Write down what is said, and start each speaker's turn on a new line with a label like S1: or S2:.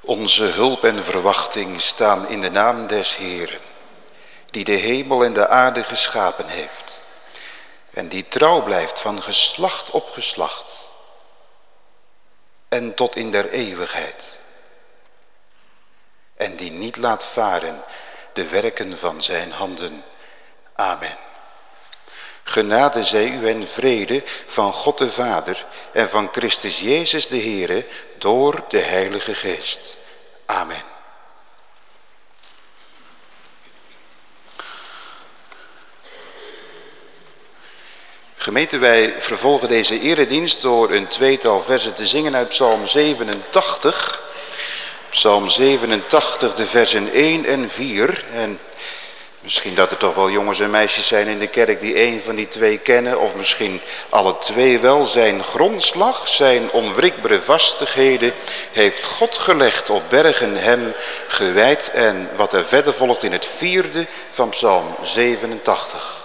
S1: Onze hulp en verwachting staan in de naam des Heeren, die de hemel en de aarde geschapen heeft en die trouw blijft van geslacht op geslacht en tot in der eeuwigheid en die niet laat varen de werken van zijn handen. Amen. Genade zij u en vrede van God de Vader en van Christus Jezus de Heere door de Heilige Geest. Amen. Gemeente, wij vervolgen deze eredienst door een tweetal versen te zingen uit Psalm 87. Psalm 87, de versen 1 en 4. En misschien dat er toch wel jongens en meisjes zijn in de kerk die een van die twee kennen. Of misschien alle twee wel. Zijn grondslag, zijn onwrikbare vastigheden heeft God gelegd op bergen hem gewijd. En wat er verder volgt in het vierde van Psalm 87.